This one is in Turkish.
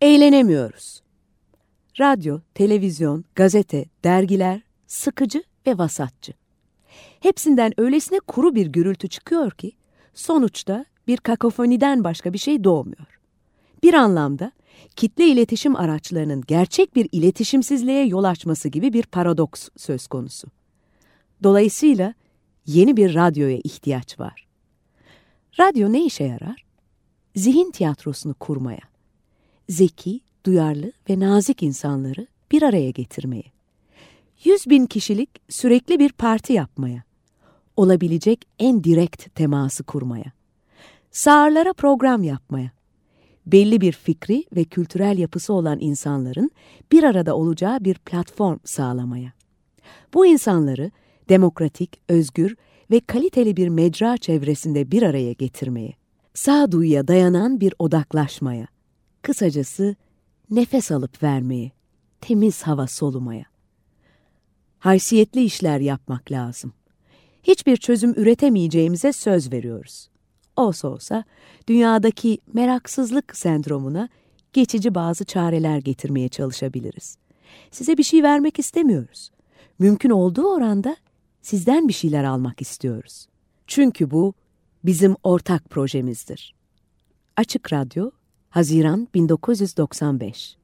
Eğlenemiyoruz. Radyo, televizyon, gazete, dergiler sıkıcı ve vasatçı. Hepsinden öylesine kuru bir gürültü çıkıyor ki sonuçta bir kakofoniden başka bir şey doğmuyor. Bir anlamda kitle iletişim araçlarının gerçek bir iletişimsizliğe yol açması gibi bir paradoks söz konusu. Dolayısıyla yeni bir radyoya ihtiyaç var. Radyo ne işe yarar? Zihin tiyatrosunu kurmaya, zeki, duyarlı ve nazik insanları bir araya getirmeye, yüz bin kişilik sürekli bir parti yapmaya, olabilecek en direkt teması kurmaya, sağırlara program yapmaya, belli bir fikri ve kültürel yapısı olan insanların bir arada olacağı bir platform sağlamaya. Bu insanları demokratik, özgür ve kaliteli bir mecra çevresinde bir araya getirmeye, sağduyuya dayanan bir odaklaşmaya, kısacası nefes alıp vermeye, temiz hava solumaya. Haysiyetli işler yapmak lazım. Hiçbir çözüm üretemeyeceğimize söz veriyoruz. Olsa olsa dünyadaki meraksızlık sendromuna geçici bazı çareler getirmeye çalışabiliriz. Size bir şey vermek istemiyoruz. Mümkün olduğu oranda sizden bir şeyler almak istiyoruz. Çünkü bu bizim ortak projemizdir. Açık Radyo, Haziran 1995